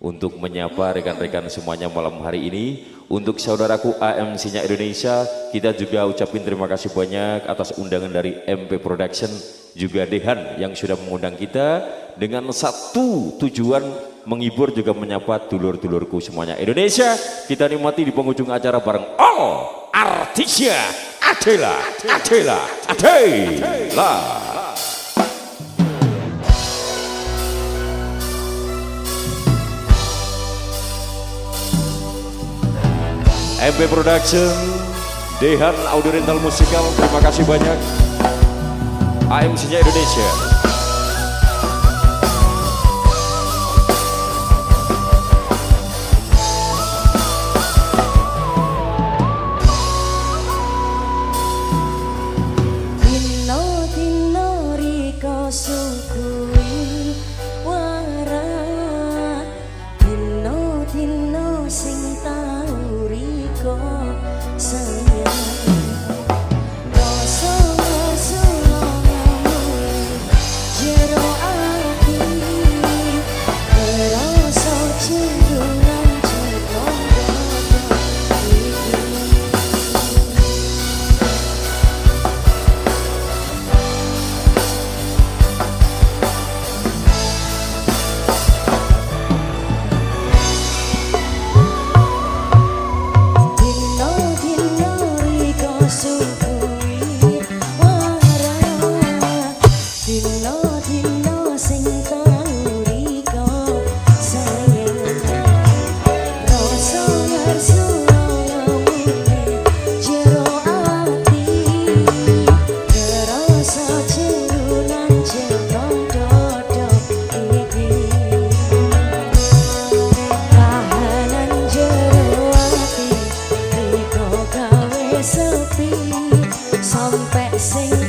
untuk menyapa rekan-rekan semuanya malam hari ini. Untuk saudaraku AMC-nya Indonesia, kita juga ucapin terima kasih banyak atas undangan dari MP Production, juga Dehan yang sudah mengundang kita dengan satu tujuan menghibur juga menyapa dulur-dulurku semuanya. Indonesia, kita nikmati di penghujung acara bareng all artisnya Adela, Adela, Adela. MP Production, Dehan Audio Rental Musikal, terima kasih banyak. AMC-nya Indonesia. ati sampai sing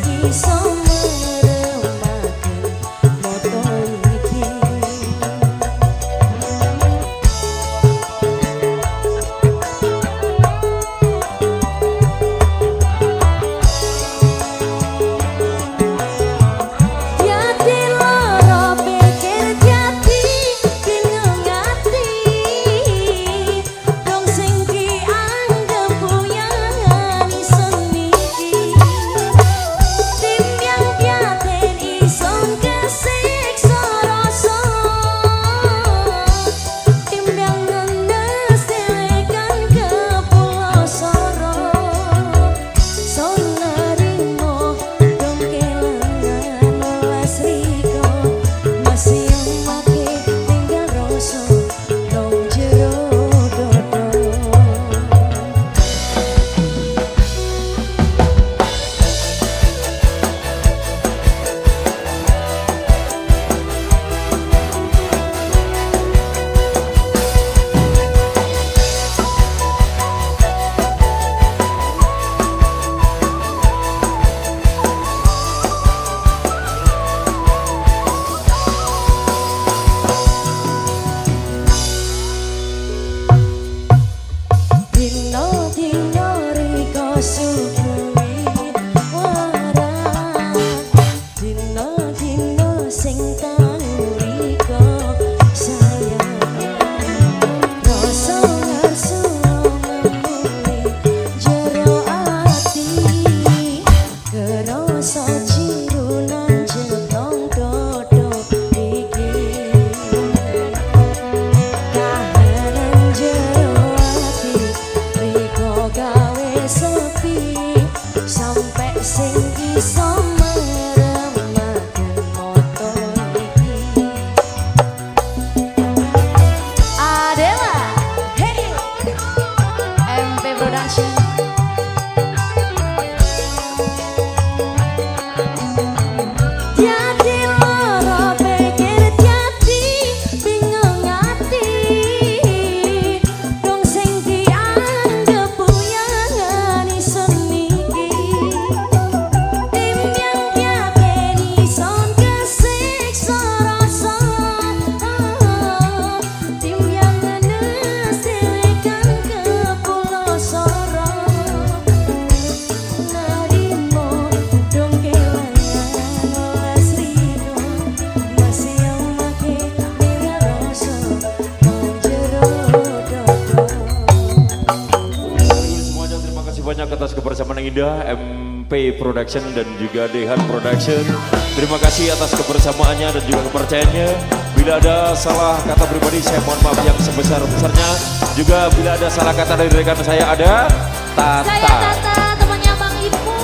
kebersamaan yang indah MP Production dan juga Dehan Production. Terima kasih atas kebersamaannya dan juga kepercayaannya. Bila ada salah kata pribadi saya mohon maaf yang sebesar-besarnya. Juga bila ada salah kata dari rekan saya ada Saya Tata. Tata, temannya Bang Ibu.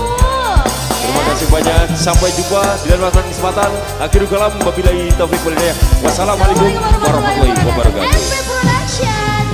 Terima kasih banyak. Sampai jumpa di lain waktu dan kesempatan. Akhirul kalam wabillahi taufik walhidayah. Wassalamualaikum warahmatullahi wabarakatuh. MP Production.